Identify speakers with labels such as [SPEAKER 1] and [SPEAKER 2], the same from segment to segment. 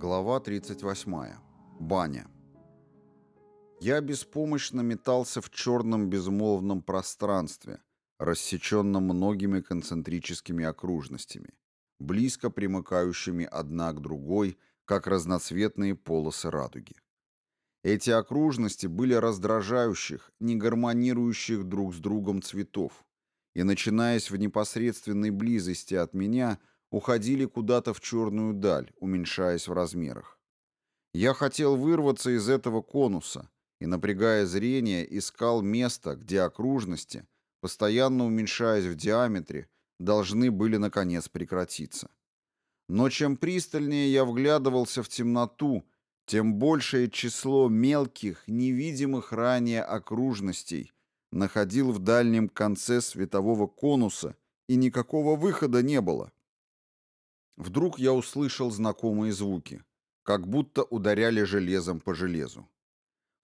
[SPEAKER 1] Глава 38. Баня. Я беспомощно метался в черном безмолвном пространстве, рассеченном многими концентрическими окружностями, близко примыкающими одна к другой, как разноцветные полосы радуги. Эти окружности были раздражающих, не гармонирующих друг с другом цветов, и, начинаясь в непосредственной близости от меня, уходили куда-то в черную даль, уменьшаясь в размерах. Я хотел вырваться из этого конуса и, напрягая зрение, искал место, где окружности, постоянно уменьшаясь в диаметре, должны были наконец прекратиться. Но чем пристальнее я вглядывался в темноту, тем большее число мелких, невидимых ранее окружностей находил в дальнем конце светового конуса, и никакого выхода не было. Вдруг я услышал знакомые звуки, как будто ударяли железом по железу.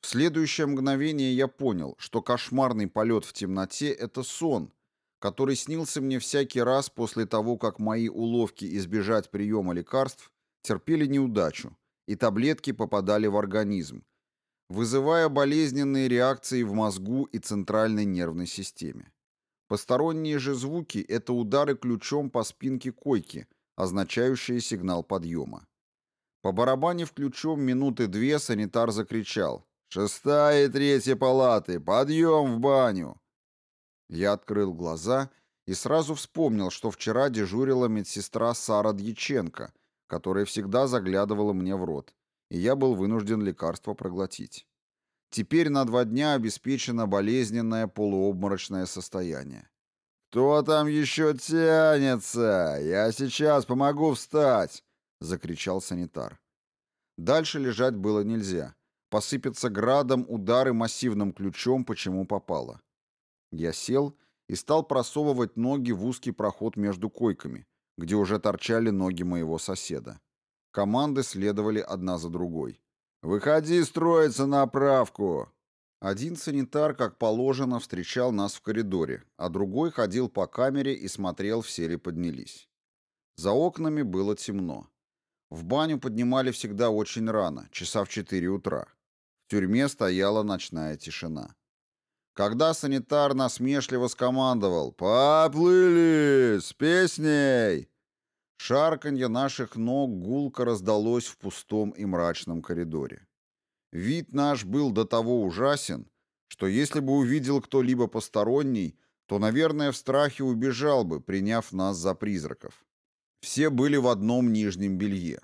[SPEAKER 1] В следующее мгновение я понял, что кошмарный полет в темноте — это сон, который снился мне всякий раз после того, как мои уловки избежать приема лекарств терпели неудачу, и таблетки попадали в организм, вызывая болезненные реакции в мозгу и центральной нервной системе. Посторонние же звуки — это удары ключом по спинке койки, означающие сигнал подъема. По барабане ключом минуты две санитар закричал «Шестая и третья палаты! Подъем в баню!» Я открыл глаза и сразу вспомнил, что вчера дежурила медсестра Сара Дьяченко, которая всегда заглядывала мне в рот, и я был вынужден лекарство проглотить. Теперь на два дня обеспечено болезненное полуобморочное состояние. «Кто там еще тянется? Я сейчас помогу встать!» — закричал санитар. Дальше лежать было нельзя. Посыпется градом удары массивным ключом, почему попало. Я сел и стал просовывать ноги в узкий проход между койками, где уже торчали ноги моего соседа. Команды следовали одна за другой. «Выходи строиться на оправку!» Один санитар, как положено, встречал нас в коридоре, а другой ходил по камере и смотрел, все ли поднялись. За окнами было темно. В баню поднимали всегда очень рано, часа в 4 утра. В тюрьме стояла ночная тишина. Когда санитар насмешливо скомандовал «Поплыли! С песней!» Шарканье наших ног гулко раздалось в пустом и мрачном коридоре. Вид наш был до того ужасен, что если бы увидел кто-либо посторонний, то, наверное, в страхе убежал бы, приняв нас за призраков. Все были в одном нижнем белье.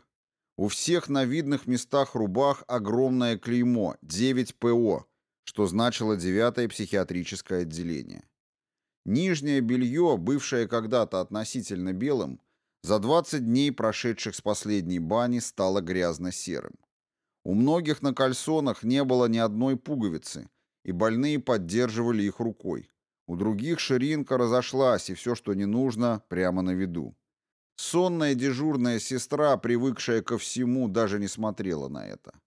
[SPEAKER 1] У всех на видных местах рубах огромное клеймо 9ПО, что значило 9 психиатрическое отделение. Нижнее белье, бывшее когда-то относительно белым, за 20 дней, прошедших с последней бани, стало грязно-серым. У многих на кальсонах не было ни одной пуговицы, и больные поддерживали их рукой. У других ширинка разошлась, и все, что не нужно, прямо на виду. Сонная дежурная сестра, привыкшая ко всему, даже не смотрела на это.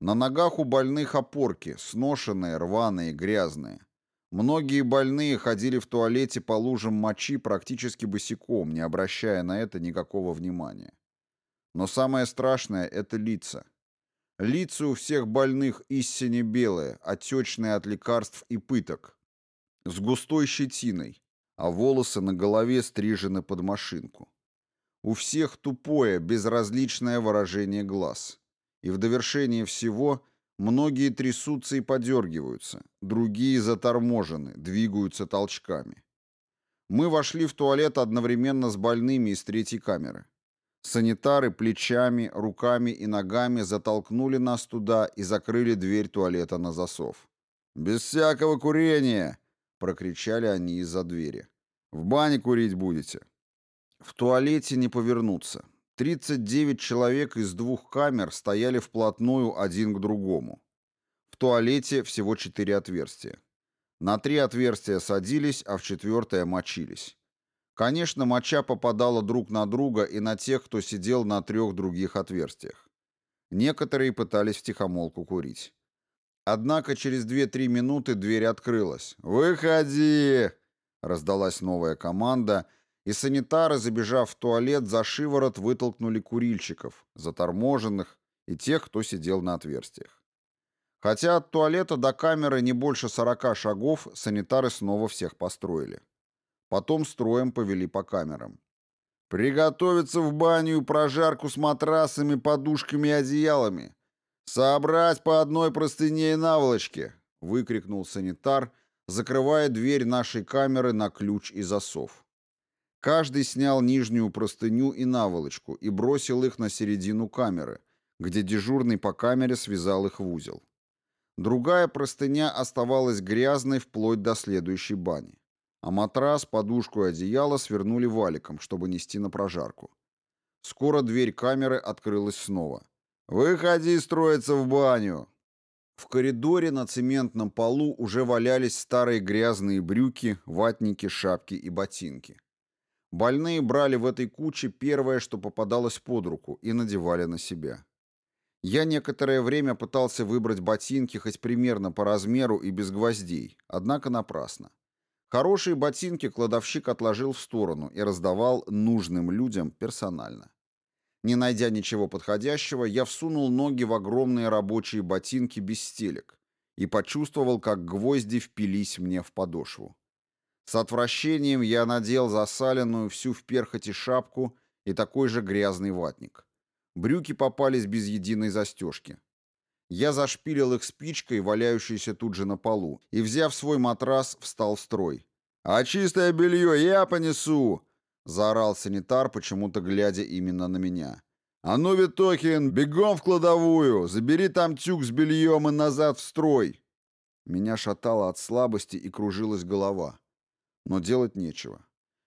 [SPEAKER 1] На ногах у больных опорки, сношенные, рваные, грязные. Многие больные ходили в туалете по лужам мочи практически босиком, не обращая на это никакого внимания. Но самое страшное — это лица. Лица у всех больных истине белые, отечные от лекарств и пыток, с густой щетиной, а волосы на голове стрижены под машинку. У всех тупое, безразличное выражение глаз. И в довершение всего многие трясутся и подергиваются, другие заторможены, двигаются толчками. Мы вошли в туалет одновременно с больными из третьей камеры. Санитары плечами, руками и ногами затолкнули нас туда и закрыли дверь туалета на засов. «Без всякого курения!» — прокричали они из-за двери. «В бане курить будете!» В туалете не повернуться. 39 человек из двух камер стояли вплотную один к другому. В туалете всего четыре отверстия. На три отверстия садились, а в четвертое мочились. Конечно, моча попадала друг на друга и на тех, кто сидел на трех других отверстиях. Некоторые пытались втихомолку курить. Однако через 2-3 минуты дверь открылась. «Выходи!» — раздалась новая команда, и санитары, забежав в туалет, за шиворот вытолкнули курильщиков, заторможенных и тех, кто сидел на отверстиях. Хотя от туалета до камеры не больше сорока шагов, санитары снова всех построили. Потом строем повели по камерам. «Приготовиться в баню и прожарку с матрасами, подушками и одеялами. Собрать по одной простыне и наволочке!» — выкрикнул санитар, закрывая дверь нашей камеры на ключ и засов. Каждый снял нижнюю простыню и наволочку и бросил их на середину камеры, где дежурный по камере связал их в узел. Другая простыня оставалась грязной вплоть до следующей бани. А матрас, подушку и одеяло свернули валиком, чтобы нести на прожарку. Скоро дверь камеры открылась снова. «Выходи строиться в баню!» В коридоре на цементном полу уже валялись старые грязные брюки, ватники, шапки и ботинки. Больные брали в этой куче первое, что попадалось под руку, и надевали на себя. Я некоторое время пытался выбрать ботинки хоть примерно по размеру и без гвоздей, однако напрасно. Хорошие ботинки кладовщик отложил в сторону и раздавал нужным людям персонально. Не найдя ничего подходящего, я всунул ноги в огромные рабочие ботинки без стелек и почувствовал, как гвозди впились мне в подошву. С отвращением я надел засаленную всю в перхоти шапку и такой же грязный ватник. Брюки попались без единой застежки. Я зашпилил их спичкой, валяющейся тут же на полу, и, взяв свой матрас, встал в строй. «А чистое белье я понесу!» — заорал санитар, почему-то глядя именно на меня. «А ну, Витохин, бегом в кладовую! Забери там тюк с бельем и назад в строй!» Меня шатало от слабости и кружилась голова. Но делать нечего.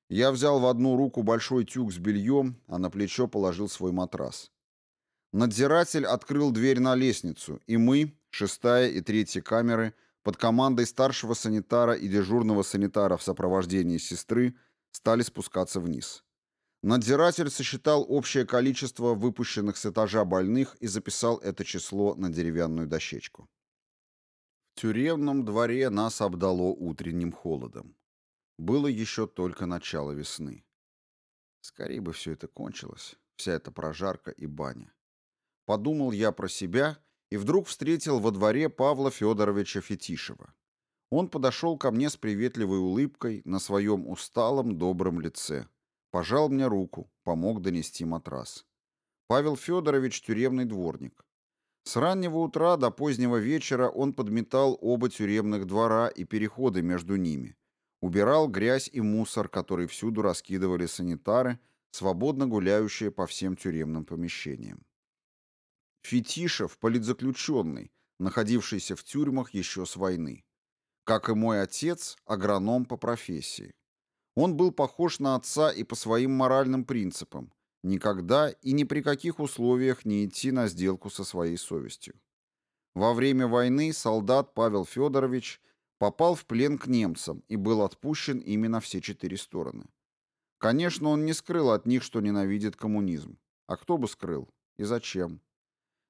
[SPEAKER 1] Я взял в одну руку большой тюк с бельем, а на плечо положил свой матрас. Надзиратель открыл дверь на лестницу, и мы, шестая и третья камеры, под командой старшего санитара и дежурного санитара в сопровождении сестры, стали спускаться вниз. Надзиратель сосчитал общее количество выпущенных с этажа больных и записал это число на деревянную дощечку. В тюремном дворе нас обдало утренним холодом. Было еще только начало весны. Скорее бы все это кончилось, вся эта прожарка и баня. Подумал я про себя и вдруг встретил во дворе Павла Федоровича Фетишева. Он подошел ко мне с приветливой улыбкой на своем усталом добром лице. Пожал мне руку, помог донести матрас. Павел Федорович – тюремный дворник. С раннего утра до позднего вечера он подметал оба тюремных двора и переходы между ними. Убирал грязь и мусор, который всюду раскидывали санитары, свободно гуляющие по всем тюремным помещениям. Фетишев – политзаключенный, находившийся в тюрьмах еще с войны. Как и мой отец, агроном по профессии. Он был похож на отца и по своим моральным принципам. Никогда и ни при каких условиях не идти на сделку со своей совестью. Во время войны солдат Павел Федорович попал в плен к немцам и был отпущен ими на все четыре стороны. Конечно, он не скрыл от них, что ненавидит коммунизм. А кто бы скрыл? И зачем?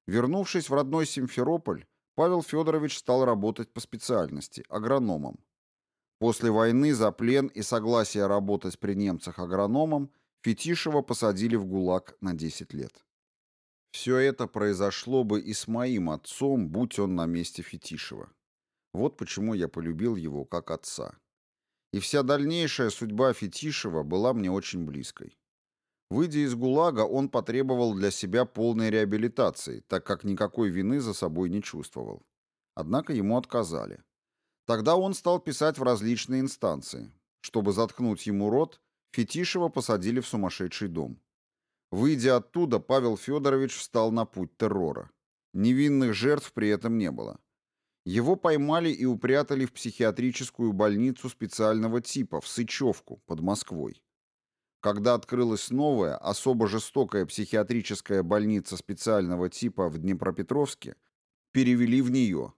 [SPEAKER 1] Вернувшись в родной Симферополь, Павел Федорович стал работать по специальности – агрономом. После войны за плен и согласие работать при немцах агрономом Фетишева посадили в ГУЛАГ на 10 лет. Все это произошло бы и с моим отцом, будь он на месте Фетишева. Вот почему я полюбил его как отца. И вся дальнейшая судьба Фетишева была мне очень близкой. Выйдя из ГУЛАГа, он потребовал для себя полной реабилитации, так как никакой вины за собой не чувствовал. Однако ему отказали. Тогда он стал писать в различные инстанции. Чтобы заткнуть ему рот, Фетишева посадили в сумасшедший дом. Выйдя оттуда, Павел Федорович встал на путь террора. Невинных жертв при этом не было. Его поймали и упрятали в психиатрическую больницу специального типа в Сычевку под Москвой. Когда открылась новая, особо жестокая психиатрическая больница специального типа в Днепропетровске, перевели в нее.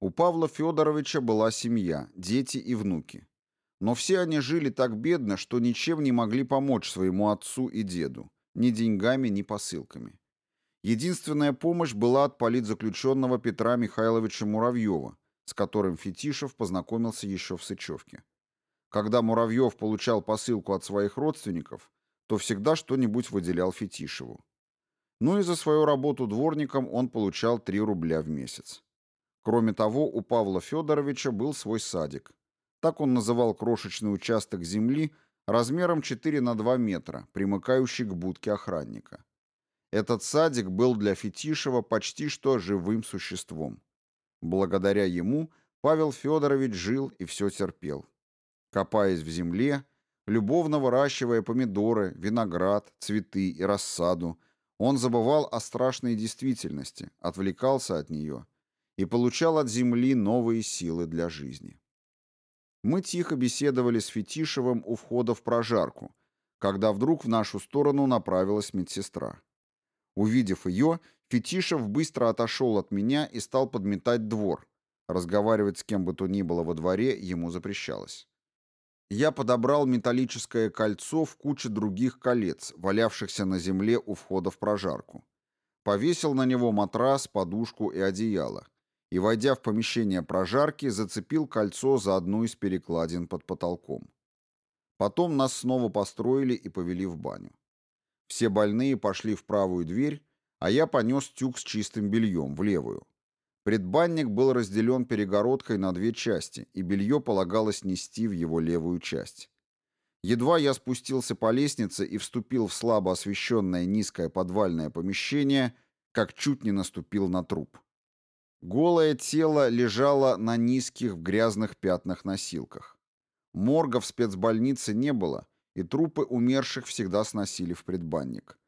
[SPEAKER 1] У Павла Федоровича была семья, дети и внуки. Но все они жили так бедно, что ничем не могли помочь своему отцу и деду, ни деньгами, ни посылками. Единственная помощь была от политзаключенного Петра Михайловича Муравьева, с которым Фетишев познакомился еще в Сычевке. Когда Муравьев получал посылку от своих родственников, то всегда что-нибудь выделял Фетишеву. Ну и за свою работу дворником он получал 3 рубля в месяц. Кроме того, у Павла Федоровича был свой садик. Так он называл крошечный участок земли размером 4 на 2 метра, примыкающий к будке охранника. Этот садик был для Фетишева почти что живым существом. Благодаря ему Павел Федорович жил и все терпел. Копаясь в земле, любовно выращивая помидоры, виноград, цветы и рассаду, он забывал о страшной действительности, отвлекался от нее и получал от земли новые силы для жизни. Мы тихо беседовали с Фетишевым у входа в прожарку, когда вдруг в нашу сторону направилась медсестра. Увидев ее, Фетишев быстро отошел от меня и стал подметать двор. Разговаривать с кем бы то ни было во дворе ему запрещалось. Я подобрал металлическое кольцо в куче других колец, валявшихся на земле у входа в прожарку. Повесил на него матрас, подушку и одеяло. И, войдя в помещение прожарки, зацепил кольцо за одну из перекладин под потолком. Потом нас снова построили и повели в баню. Все больные пошли в правую дверь, а я понес тюк с чистым бельем в левую. Предбанник был разделен перегородкой на две части, и белье полагалось нести в его левую часть. Едва я спустился по лестнице и вступил в слабо освещенное низкое подвальное помещение, как чуть не наступил на труп. Голое тело лежало на низких грязных пятнах-носилках. Морга в спецбольнице не было, и трупы умерших всегда сносили в предбанник.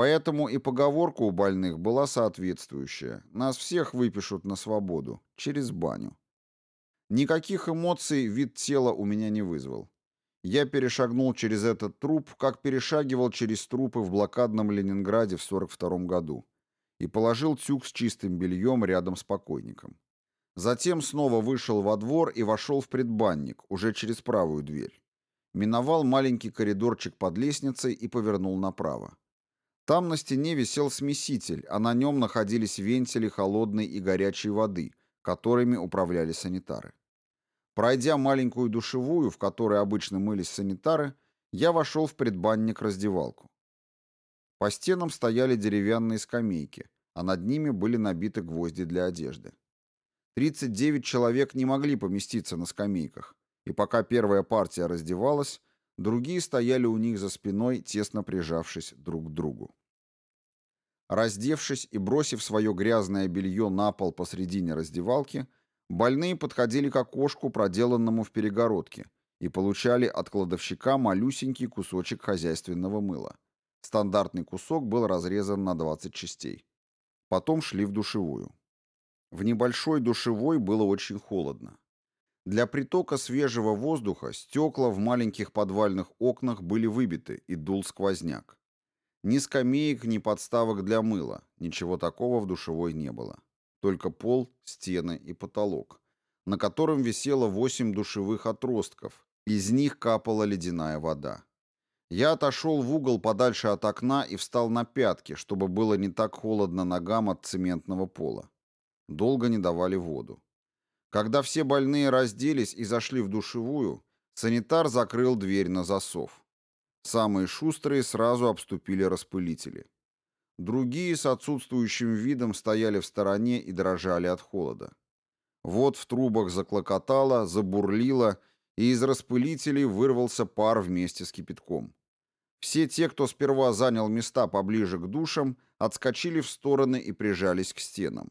[SPEAKER 1] Поэтому и поговорка у больных была соответствующая. Нас всех выпишут на свободу, через баню. Никаких эмоций вид тела у меня не вызвал. Я перешагнул через этот труп, как перешагивал через трупы в блокадном Ленинграде в 42 году, и положил тюк с чистым бельем рядом с покойником. Затем снова вышел во двор и вошел в предбанник, уже через правую дверь миновал маленький коридорчик под лестницей и повернул направо. Там на стене висел смеситель, а на нем находились вентили холодной и горячей воды, которыми управляли санитары. Пройдя маленькую душевую, в которой обычно мылись санитары, я вошел в предбанник-раздевалку. По стенам стояли деревянные скамейки, а над ними были набиты гвозди для одежды. 39 человек не могли поместиться на скамейках, и пока первая партия раздевалась, другие стояли у них за спиной, тесно прижавшись друг к другу. Раздевшись и бросив свое грязное белье на пол посредине раздевалки, больные подходили к окошку, проделанному в перегородке, и получали от кладовщика малюсенький кусочек хозяйственного мыла. Стандартный кусок был разрезан на 20 частей. Потом шли в душевую. В небольшой душевой было очень холодно. Для притока свежего воздуха стекла в маленьких подвальных окнах были выбиты и дул сквозняк. Ни скамеек, ни подставок для мыла, ничего такого в душевой не было. Только пол, стены и потолок, на котором висело восемь душевых отростков, из них капала ледяная вода. Я отошел в угол подальше от окна и встал на пятки, чтобы было не так холодно ногам от цементного пола. Долго не давали воду. Когда все больные разделись и зашли в душевую, санитар закрыл дверь на засов. Самые шустрые сразу обступили распылители. Другие с отсутствующим видом стояли в стороне и дрожали от холода. Вот в трубах заклокотало, забурлило, и из распылителей вырвался пар вместе с кипятком. Все те, кто сперва занял места поближе к душам, отскочили в стороны и прижались к стенам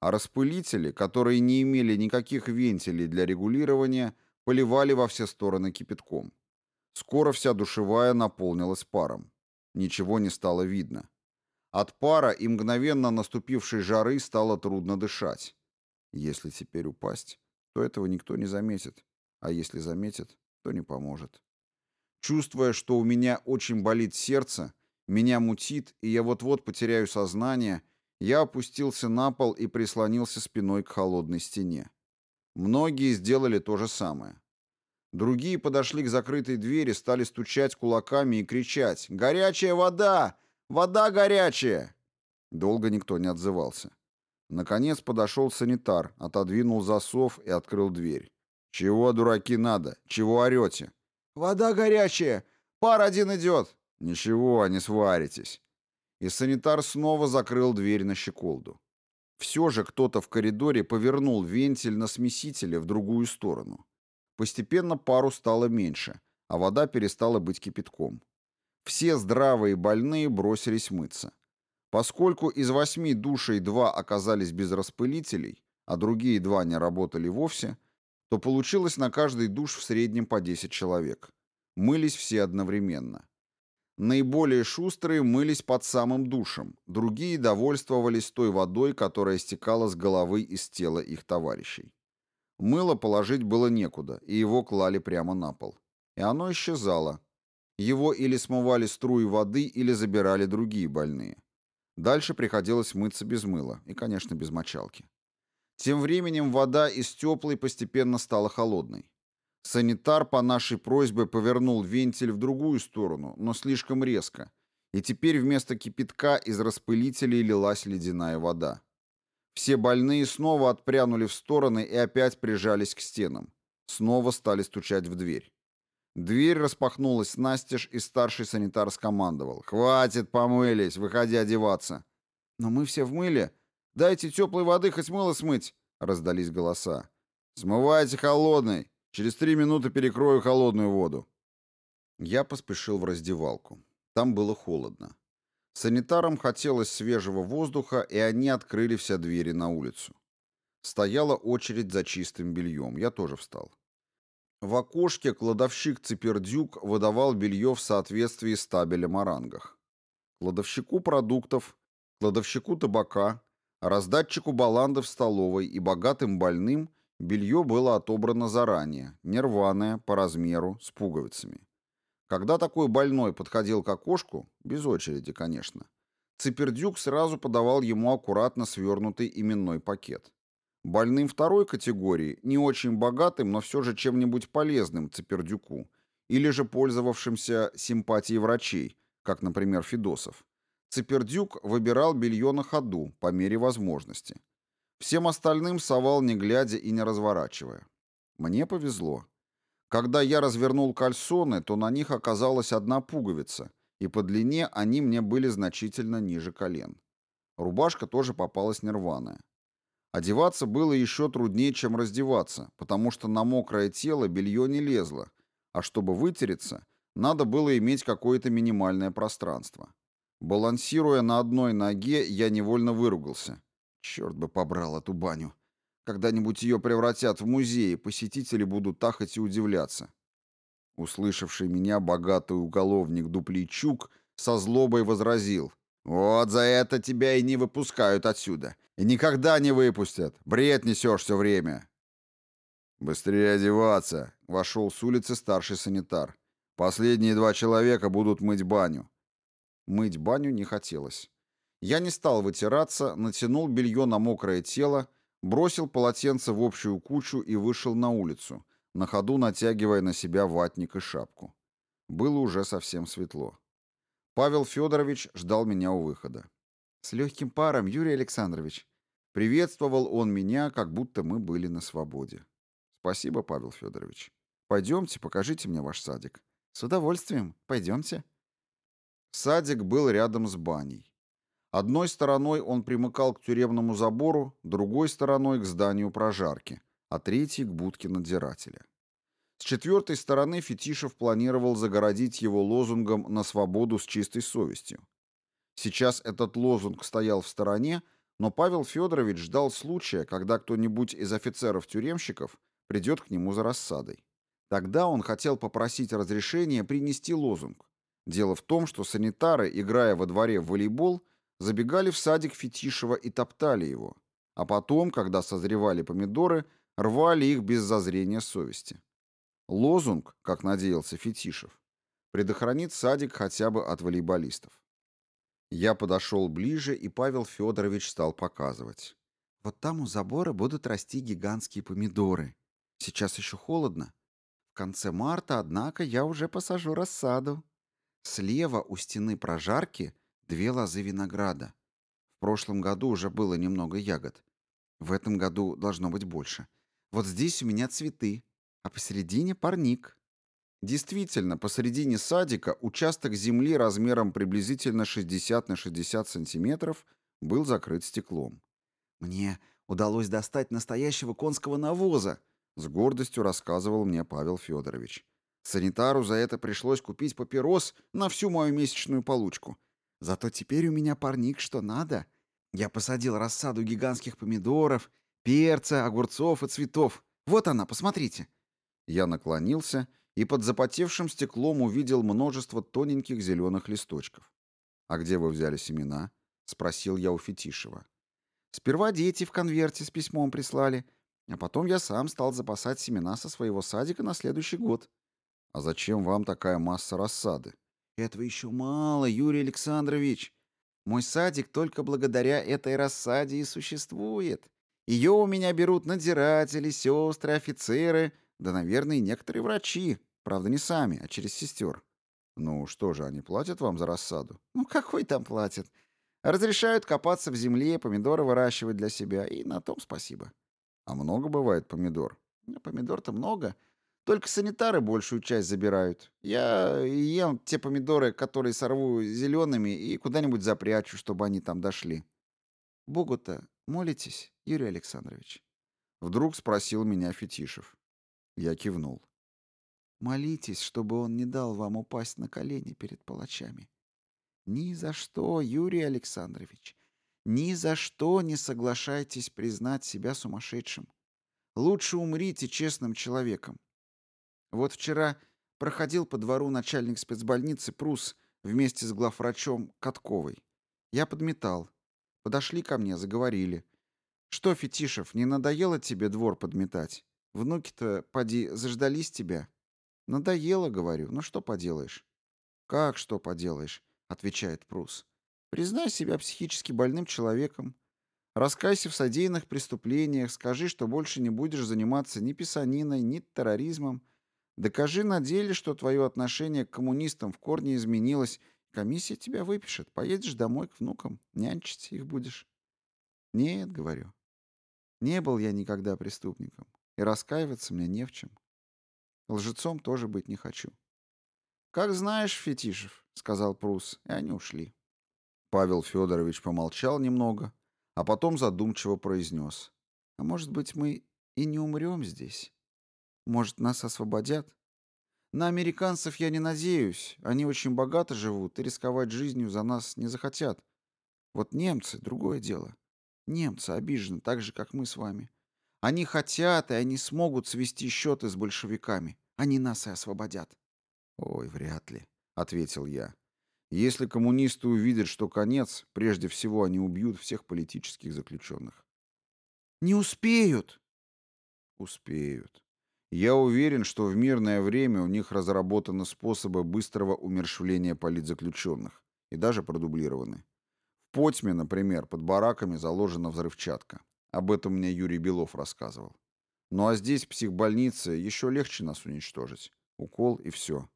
[SPEAKER 1] а распылители, которые не имели никаких вентилей для регулирования, поливали во все стороны кипятком. Скоро вся душевая наполнилась паром. Ничего не стало видно. От пара и мгновенно наступившей жары стало трудно дышать. Если теперь упасть, то этого никто не заметит, а если заметит, то не поможет. Чувствуя, что у меня очень болит сердце, меня мутит, и я вот-вот потеряю сознание, я опустился на пол и прислонился спиной к холодной стене. Многие сделали то же самое. Другие подошли к закрытой двери, стали стучать кулаками и кричать «Горячая вода! Вода горячая!» Долго никто не отзывался. Наконец подошел санитар, отодвинул засов и открыл дверь. «Чего, дураки, надо? Чего орете?»
[SPEAKER 2] «Вода горячая! Пар один идет!»
[SPEAKER 1] «Ничего, не сваритесь». И санитар снова закрыл дверь на щеколду. Все же кто-то в коридоре повернул вентиль на смесителе в другую сторону. Постепенно пару стало меньше, а вода перестала быть кипятком. Все здравые больные бросились мыться. Поскольку из восьми душей два оказались без распылителей, а другие два не работали вовсе, то получилось на каждый душ в среднем по 10 человек. Мылись все одновременно. Наиболее шустрые мылись под самым душем, другие довольствовались той водой, которая стекала с головы из тела их товарищей. Мыло положить было некуда, и его клали прямо на пол. И оно исчезало. Его или смывали струи воды, или забирали другие больные. Дальше приходилось мыться без мыла и, конечно, без мочалки. Тем временем вода из теплой постепенно стала холодной. Санитар по нашей просьбе повернул вентиль в другую сторону, но слишком резко, и теперь вместо кипятка из распылителей лилась ледяная вода. Все больные снова отпрянули в стороны и опять прижались к стенам. Снова стали стучать в дверь. Дверь распахнулась настежь, и старший санитар скомандовал. «Хватит, помылись, выходи одеваться». «Но мы все в мыле. Дайте теплой воды, хоть мыло смыть», — раздались голоса. «Смывайте холодной. Через три минуты перекрою холодную воду». Я поспешил в раздевалку. Там было холодно. Санитарам хотелось свежего воздуха, и они открыли все двери на улицу. Стояла очередь за чистым бельем. Я тоже встал. В окошке кладовщик Ципердюк выдавал белье в соответствии с табелем о рангах. Кладовщику продуктов, кладовщику табака, раздатчику баланды в столовой и богатым больным белье было отобрано заранее, нерваное, по размеру, с пуговицами. Когда такой больной подходил к окошку, без очереди, конечно, Ципердюк сразу подавал ему аккуратно свернутый именной пакет. Больным второй категории, не очень богатым, но все же чем-нибудь полезным Ципердюку, или же пользовавшимся симпатией врачей, как, например, Федосов. Ципердюк выбирал белье на ходу, по мере возможности. Всем остальным совал не глядя и не разворачивая. Мне повезло. Когда я развернул кальсоны, то на них оказалась одна пуговица, и по длине они мне были значительно ниже колен. Рубашка тоже попалась нерваная. Одеваться было еще труднее, чем раздеваться, потому что на мокрое тело белье не лезло, а чтобы вытереться, надо было иметь какое-то минимальное пространство. Балансируя на одной ноге, я невольно выругался. Черт бы побрал эту баню. Когда-нибудь ее превратят в музей, посетители будут тахать и удивляться. Услышавший меня богатый уголовник Дупличук со злобой возразил. «Вот за это тебя и не выпускают отсюда. И никогда не выпустят. Бред несешь все время». «Быстрее одеваться!» — вошел с улицы старший санитар. «Последние два человека будут мыть баню». Мыть баню не хотелось. Я не стал вытираться, натянул белье на мокрое тело, бросил полотенце в общую кучу и вышел на улицу, на ходу натягивая на себя ватник и шапку. Было уже совсем светло. Павел Федорович ждал меня у выхода. «С легким паром, Юрий Александрович», Приветствовал он меня, как будто мы были на свободе. Спасибо, Павел Федорович. Пойдемте, покажите мне ваш садик. С удовольствием. Пойдемте. Садик был рядом с баней. Одной стороной он примыкал к тюремному забору, другой стороной к зданию прожарки, а третьей к будке надзирателя. С четвертой стороны Фетишев планировал загородить его лозунгом «На свободу с чистой совестью». Сейчас этот лозунг стоял в стороне, но Павел Федорович ждал случая, когда кто-нибудь из офицеров-тюремщиков придет к нему за рассадой. Тогда он хотел попросить разрешения принести лозунг. Дело в том, что санитары, играя во дворе в волейбол, забегали в садик Фетишева и топтали его, а потом, когда созревали помидоры, рвали их без зазрения совести. Лозунг, как надеялся Фетишев, предохранит садик хотя бы от волейболистов. Я подошел ближе, и Павел Федорович стал показывать. Вот там у забора будут расти гигантские помидоры. Сейчас еще холодно. В конце марта, однако, я уже посажу рассаду. Слева у стены прожарки две лозы винограда. В прошлом году уже было немного ягод. В этом году должно быть больше. Вот здесь у меня цветы.
[SPEAKER 2] а посередине парник.
[SPEAKER 1] Действительно, посредине садика участок земли размером приблизительно 60 на 60 сантиметров был закрыт стеклом.
[SPEAKER 2] «Мне удалось достать настоящего конского навоза», — с гордостью рассказывал мне Павел Федорович. «Санитару за это пришлось купить папирос на всю мою месячную получку. Зато теперь у меня парник что надо. Я посадил рассаду гигантских помидоров, перца, огурцов и цветов. Вот она, посмотрите».
[SPEAKER 1] Я наклонился и под запотевшим стеклом увидел множество тоненьких зеленых листочков. «А где вы взяли семена?» — спросил я у Фетишева.
[SPEAKER 2] «Сперва дети в конверте с письмом прислали, а потом я сам стал запасать семена со своего садика на следующий год».
[SPEAKER 1] «А зачем вам такая масса рассады?»
[SPEAKER 2] «Этого еще мало, Юрий Александрович. Мой садик только благодаря этой рассаде и существует. Ее у меня берут надзиратели, сестры, офицеры, да, наверное, и некоторые врачи. Правда, не сами, а через сестер.
[SPEAKER 1] Ну, что же, они платят вам за рассаду?
[SPEAKER 2] Ну, какой там платят? Разрешают копаться в земле, помидоры выращивать для себя, и на том спасибо.
[SPEAKER 1] А много бывает помидор?
[SPEAKER 2] Ну, помидор-то много. Только санитары большую часть забирают. Я ем те помидоры, которые сорву зелеными, и куда-нибудь запрячу, чтобы они там дошли. Богу-то молитесь, Юрий Александрович?
[SPEAKER 1] Вдруг спросил меня Фетишев. Я кивнул.
[SPEAKER 2] Молитесь, чтобы он не дал вам упасть на колени перед палачами. Ни за что, Юрий Александрович, ни за что не соглашайтесь признать себя сумасшедшим. Лучше умрите честным человеком. Вот вчера проходил по двору начальник спецбольницы Прус вместе с главврачом Катковой. Я подметал. Подошли ко мне, заговорили. «Что, Фетишев, не надоело тебе двор подметать? Внуки-то, поди, заждались тебя?» «Надоело, — говорю. Ну что поделаешь?» «Как что поделаешь?» — отвечает Прус. «Признай себя психически больным человеком. Раскайся в содеянных преступлениях, скажи, что больше не будешь заниматься ни писаниной, ни терроризмом. Докажи на деле, что твое отношение к коммунистам в корне изменилось. Комиссия тебя выпишет. Поедешь домой к внукам, нянчить их будешь. Нет, говорю. Не был я никогда преступником. И раскаиваться мне не в чем. Лжецом тоже быть не хочу. «Как знаешь, Фетишев», — сказал Прус, и они ушли.
[SPEAKER 1] Павел Федорович помолчал немного, а потом задумчиво произнес.
[SPEAKER 2] «А может быть, мы и не умрем здесь?» Может, нас освободят? На американцев я не надеюсь. Они очень богато живут и рисковать жизнью за нас не захотят. Вот немцы — другое дело. Немцы обижены так же, как мы с вами. Они хотят, и они смогут свести счеты с большевиками. Они нас и освободят.
[SPEAKER 1] «Ой, вряд ли», — ответил я. «Если коммунисты увидят, что конец, прежде всего они убьют всех политических заключенных».
[SPEAKER 2] «Не успеют!»
[SPEAKER 1] «Успеют. Я уверен, что в мирное время у них разработаны способы быстрого умершвления политзаключенных и даже продублированы. В Потьме, например, под бараками заложена взрывчатка. Об этом мне Юрий Белов рассказывал. Ну а здесь, в психбольнице, еще легче нас уничтожить. Укол и все.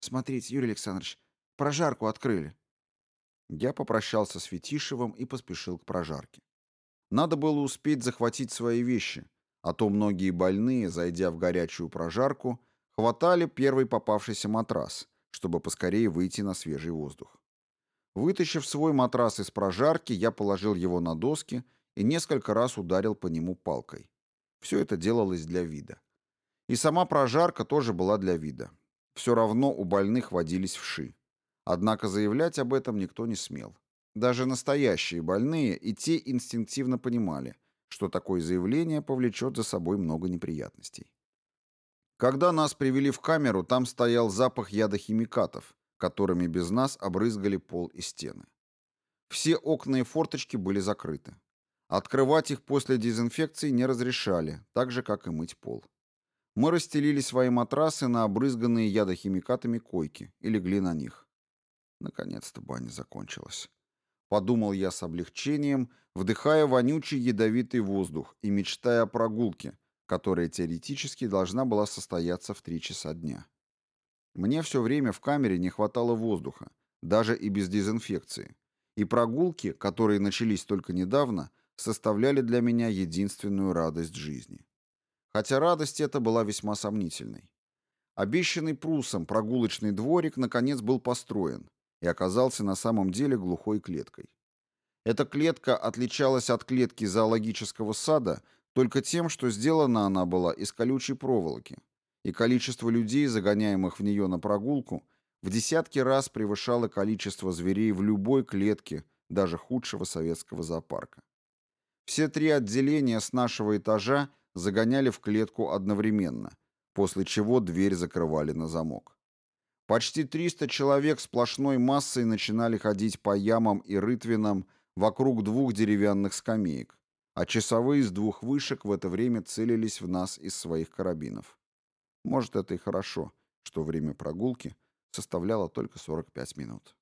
[SPEAKER 2] Смотрите, Юрий Александрович, прожарку открыли.
[SPEAKER 1] Я попрощался с Фетишевым и поспешил к прожарке. Надо было успеть захватить свои вещи — а то многие больные, зайдя в горячую прожарку, хватали первый попавшийся матрас, чтобы поскорее выйти на свежий воздух. Вытащив свой матрас из прожарки, я положил его на доски и несколько раз ударил по нему палкой. Все это делалось для вида. И сама прожарка тоже была для вида. Все равно у больных водились вши. Однако заявлять об этом никто не смел. Даже настоящие больные и те инстинктивно понимали – что такое заявление повлечет за собой много неприятностей. Когда нас привели в камеру, там стоял запах ядохимикатов, которыми без нас обрызгали пол и стены. Все окна и форточки были закрыты. Открывать их после дезинфекции не разрешали, так же, как и мыть пол. Мы расстелили свои матрасы на обрызганные ядохимикатами койки и легли на них. Наконец-то баня закончилась. Подумал я с облегчением, вдыхая вонючий ядовитый воздух и мечтая о прогулке, которая теоретически должна была состояться в три часа дня. Мне все время в камере не хватало воздуха, даже и без дезинфекции. И прогулки, которые начались только недавно, составляли для меня единственную радость жизни. хотя радость эта была весьма сомнительной. Обещанный прусом прогулочный дворик наконец был построен и оказался на самом деле глухой клеткой. Эта клетка отличалась от клетки зоологического сада только тем, что сделана она была из колючей проволоки, и количество людей, загоняемых в нее на прогулку, в десятки раз превышало количество зверей в любой клетке, даже худшего советского зоопарка. Все три отделения с нашего этажа загоняли в клетку одновременно, после чего дверь закрывали на замок. Почти 300 человек сплошной массой начинали ходить по ямам и рытвинам вокруг двух деревянных скамеек, а часовые с двух вышек в это время целились в нас из своих карабинов. Может, это и хорошо, что время прогулки составляло только 45 минут.